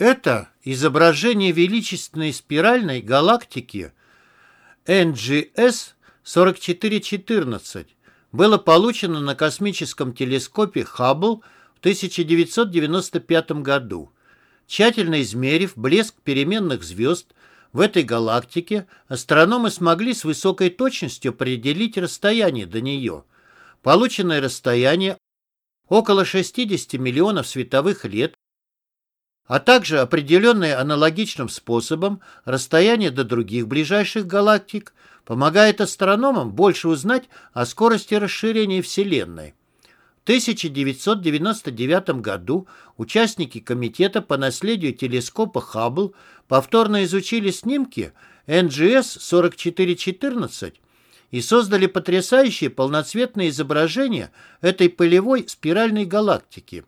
Это изображение величественной спиральной галактики NGS 4414 было получено на космическом телескопе Хаббл в 1995 году. Тщательно измерив блеск переменных звезд в этой галактике, астрономы смогли с высокой точностью определить расстояние до нее. Полученное расстояние около 60 миллионов световых лет, а также определенное аналогичным способом расстояние до других ближайших галактик, помогает астрономам больше узнать о скорости расширения Вселенной. В 1999 году участники Комитета по наследию телескопа Хаббл повторно изучили снимки NGS 4414 и создали потрясающее полноцветное изображение этой пылевой спиральной галактики.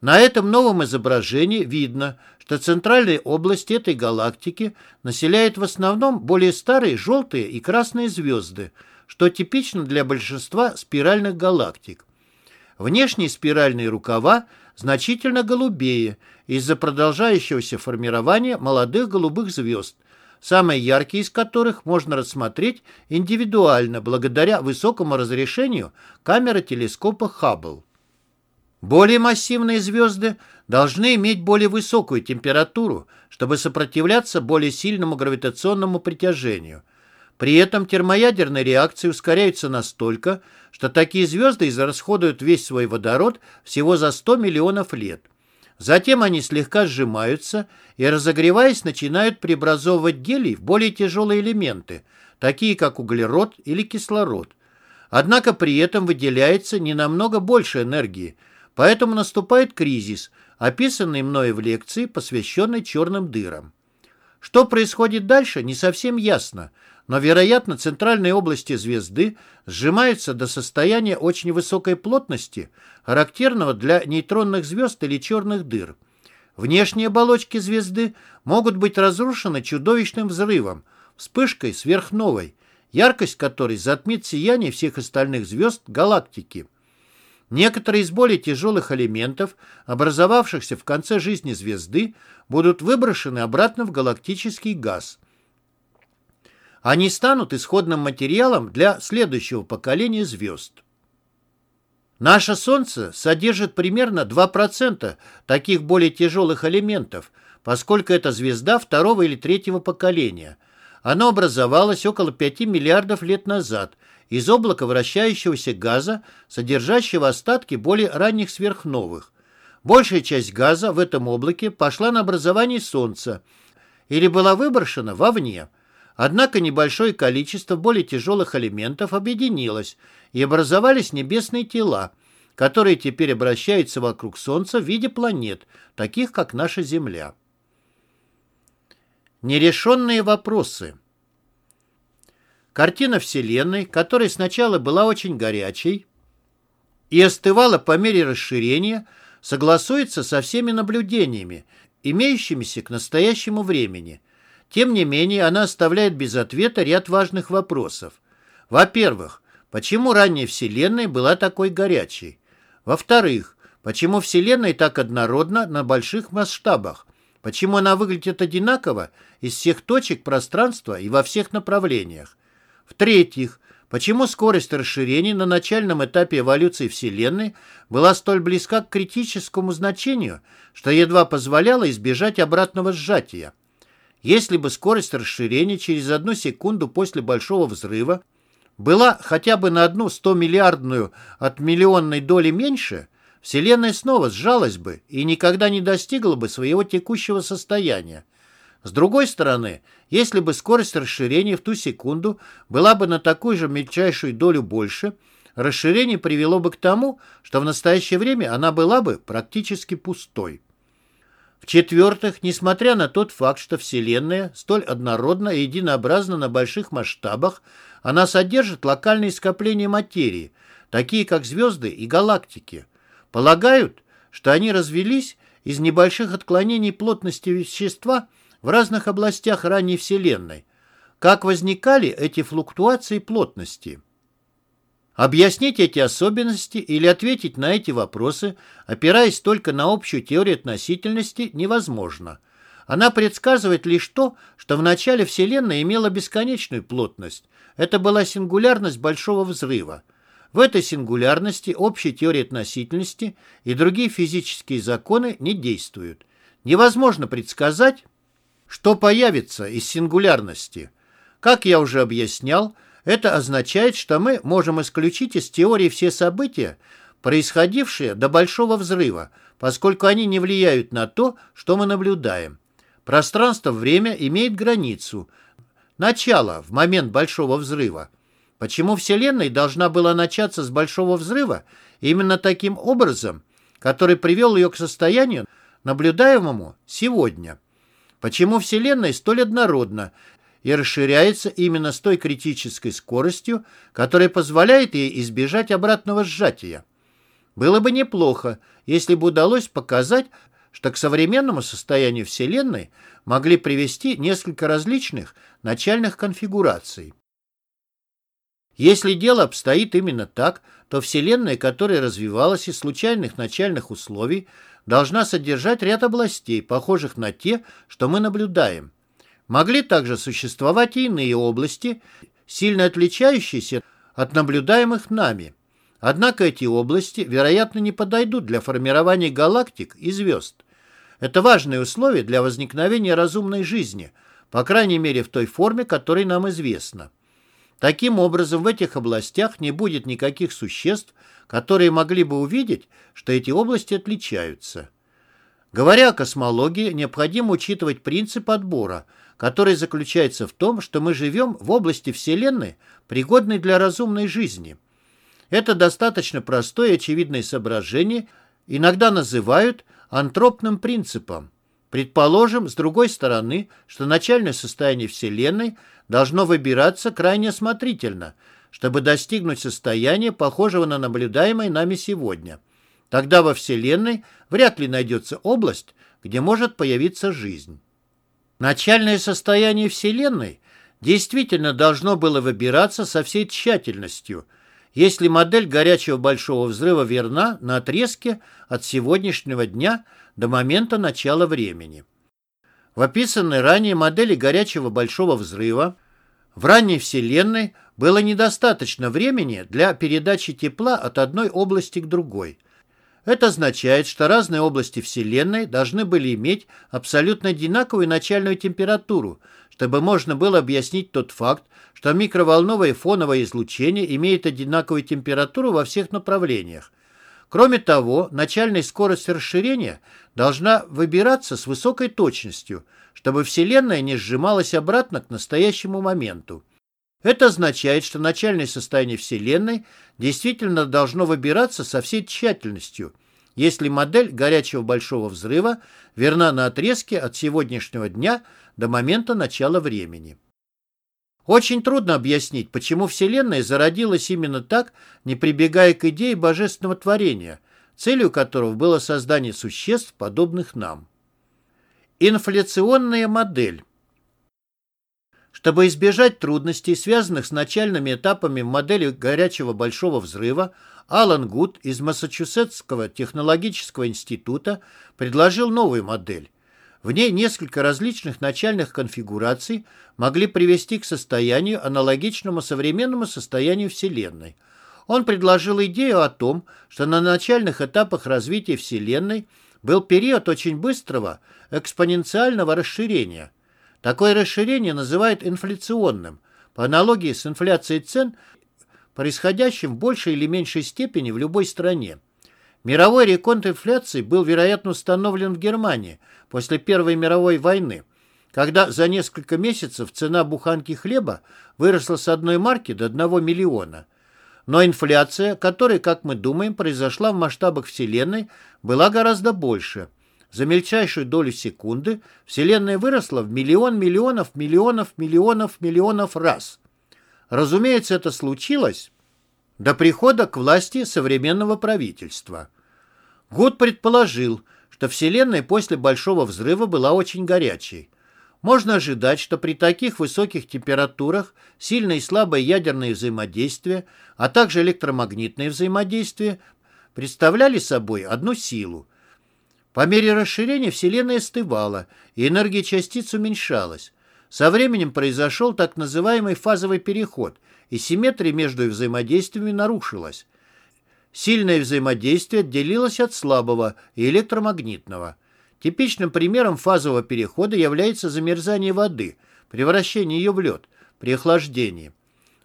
На этом новом изображении видно, что центральные области этой галактики населяют в основном более старые желтые и красные звезды, что типично для большинства спиральных галактик. Внешние спиральные рукава значительно голубее из-за продолжающегося формирования молодых голубых звезд, самые яркие из которых можно рассмотреть индивидуально благодаря высокому разрешению камеры телескопа Хаббл. Более массивные звезды должны иметь более высокую температуру, чтобы сопротивляться более сильному гравитационному притяжению. При этом термоядерные реакции ускоряются настолько, что такие звезды израсходуют весь свой водород всего за 100 миллионов лет. Затем они слегка сжимаются и, разогреваясь, начинают преобразовывать гелий в более тяжелые элементы, такие как углерод или кислород. Однако при этом выделяется не намного больше энергии, поэтому наступает кризис, описанный мною в лекции, посвященной черным дырам. Что происходит дальше, не совсем ясно, но, вероятно, центральные области звезды сжимаются до состояния очень высокой плотности, характерного для нейтронных звезд или черных дыр. Внешние оболочки звезды могут быть разрушены чудовищным взрывом, вспышкой сверхновой, яркость которой затмит сияние всех остальных звезд галактики. Некоторые из более тяжелых элементов, образовавшихся в конце жизни звезды, будут выброшены обратно в галактический газ. Они станут исходным материалом для следующего поколения звезд. Наше Солнце содержит примерно 2% таких более тяжелых элементов, поскольку это звезда второго или третьего поколения. Оно образовалось около 5 миллиардов лет назад – из облака вращающегося газа, содержащего остатки более ранних сверхновых. Большая часть газа в этом облаке пошла на образование Солнца или была выброшена вовне. Однако небольшое количество более тяжелых элементов объединилось, и образовались небесные тела, которые теперь обращаются вокруг Солнца в виде планет, таких как наша Земля. Нерешенные вопросы – Картина Вселенной, которая сначала была очень горячей и остывала по мере расширения, согласуется со всеми наблюдениями, имеющимися к настоящему времени. Тем не менее, она оставляет без ответа ряд важных вопросов. Во-первых, почему ранняя Вселенная была такой горячей? Во-вторых, почему Вселенная так однородна на больших масштабах? Почему она выглядит одинаково из всех точек пространства и во всех направлениях? В-третьих, почему скорость расширения на начальном этапе эволюции Вселенной была столь близка к критическому значению, что едва позволяла избежать обратного сжатия? Если бы скорость расширения через одну секунду после Большого Взрыва была хотя бы на одну 100-миллиардную от миллионной доли меньше, Вселенная снова сжалась бы и никогда не достигла бы своего текущего состояния. С другой стороны, если бы скорость расширения в ту секунду была бы на такую же мельчайшую долю больше, расширение привело бы к тому, что в настоящее время она была бы практически пустой. В-четвертых, несмотря на тот факт, что Вселенная столь однородна и единообразна на больших масштабах, она содержит локальные скопления материи, такие как звезды и галактики. Полагают, что они развелись из небольших отклонений плотности вещества – в разных областях ранней Вселенной. Как возникали эти флуктуации плотности? Объяснить эти особенности или ответить на эти вопросы, опираясь только на общую теорию относительности, невозможно. Она предсказывает лишь то, что в начале Вселенной имела бесконечную плотность. Это была сингулярность Большого Взрыва. В этой сингулярности общая теория относительности и другие физические законы не действуют. Невозможно предсказать, что появится из сингулярности. Как я уже объяснял, это означает, что мы можем исключить из теории все события, происходившие до Большого Взрыва, поскольку они не влияют на то, что мы наблюдаем. Пространство-время имеет границу, начало в момент Большого Взрыва. Почему Вселенная должна была начаться с Большого Взрыва именно таким образом, который привел ее к состоянию, наблюдаемому сегодня? Почему Вселенная столь однородна и расширяется именно с той критической скоростью, которая позволяет ей избежать обратного сжатия? Было бы неплохо, если бы удалось показать, что к современному состоянию Вселенной могли привести несколько различных начальных конфигураций. Если дело обстоит именно так, то Вселенная, которая развивалась из случайных начальных условий, должна содержать ряд областей, похожих на те, что мы наблюдаем. Могли также существовать и иные области, сильно отличающиеся от наблюдаемых нами. Однако эти области, вероятно, не подойдут для формирования галактик и звезд. Это важное условие для возникновения разумной жизни, по крайней мере в той форме, которой нам известна. Таким образом, в этих областях не будет никаких существ, которые могли бы увидеть, что эти области отличаются. Говоря о космологии, необходимо учитывать принцип отбора, который заключается в том, что мы живем в области Вселенной, пригодной для разумной жизни. Это достаточно простое и очевидное соображение, иногда называют антропным принципом. Предположим, с другой стороны, что начальное состояние Вселенной должно выбираться крайне осмотрительно, чтобы достигнуть состояния, похожего на наблюдаемое нами сегодня. Тогда во Вселенной вряд ли найдется область, где может появиться жизнь. Начальное состояние Вселенной действительно должно было выбираться со всей тщательностью, если модель горячего большого взрыва верна на отрезке от сегодняшнего дня до момента начала времени. В описанной ранее модели горячего большого взрыва в ранней Вселенной было недостаточно времени для передачи тепла от одной области к другой – это означает, что разные области Вселенной должны были иметь абсолютно одинаковую начальную температуру, чтобы можно было объяснить тот факт, что микроволновое фоновое излучение имеет одинаковую температуру во всех направлениях. Кроме того, начальная скорость расширения должна выбираться с высокой точностью, чтобы Вселенная не сжималась обратно к настоящему моменту. Это означает, что начальное состояние Вселенной действительно должно выбираться со всей тщательностью, если модель горячего большого взрыва верна на отрезке от сегодняшнего дня до момента начала времени. Очень трудно объяснить, почему Вселенная зародилась именно так, не прибегая к идее божественного творения, целью которого было создание существ, подобных нам. Инфляционная модель чтобы избежать трудностей, связанных с начальными этапами модели горячего большого взрыва, Алан Гуд из Массачусетского технологического института предложил новую модель. В ней несколько различных начальных конфигураций могли привести к состоянию, аналогичному современному состоянию Вселенной. Он предложил идею о том, что на начальных этапах развития Вселенной был период очень быстрого экспоненциального расширения – Такое расширение называют инфляционным, по аналогии с инфляцией цен, происходящим в большей или меньшей степени в любой стране. Мировой рекорд инфляции был, вероятно, установлен в Германии после Первой мировой войны, когда за несколько месяцев цена буханки хлеба выросла с одной марки до одного миллиона. Но инфляция, которая, как мы думаем, произошла в масштабах Вселенной, была гораздо больше – за мельчайшую долю секунды Вселенная выросла в миллион миллионов миллионов миллионов миллионов раз. Разумеется, это случилось до прихода к власти современного правительства. Гуд предположил, что Вселенная после Большого взрыва была очень горячей. Можно ожидать, что при таких высоких температурах сильное и слабое ядерное взаимодействие, а также электромагнитное взаимодействие представляли собой одну силу. По мере расширения Вселенная остывала, и энергия частиц уменьшалась. Со временем произошел так называемый фазовый переход, и симметрия между взаимодействиями нарушилась. Сильное взаимодействие отделилось от слабого и электромагнитного. Типичным примером фазового перехода является замерзание воды, превращение ее в лед при охлаждении.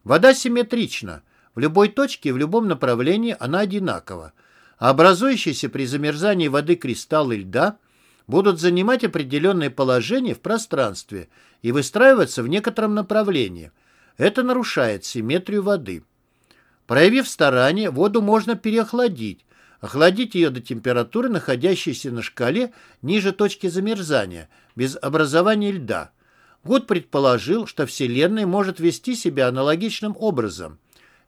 Вода симметрична. В любой точке и в любом направлении она одинакова. Образующиеся при замерзании воды кристаллы льда будут занимать определенное положение в пространстве и выстраиваться в некотором направлении. Это нарушает симметрию воды. Проявив старание, воду можно переохладить, охладить ее до температуры, находящейся на шкале ниже точки замерзания, без образования льда. Гуд предположил, что Вселенная может вести себя аналогичным образом.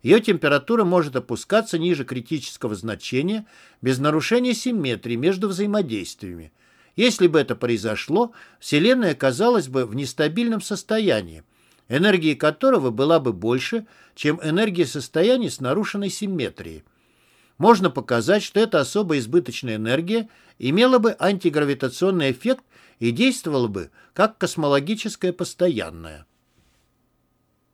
Ее температура может опускаться ниже критического значения без нарушения симметрии между взаимодействиями. Если бы это произошло, Вселенная оказалась бы в нестабильном состоянии, энергии которого была бы больше, чем энергия состояния с нарушенной симметрией. Можно показать, что эта особо избыточная энергия имела бы антигравитационный эффект и действовала бы как космологическая постоянная.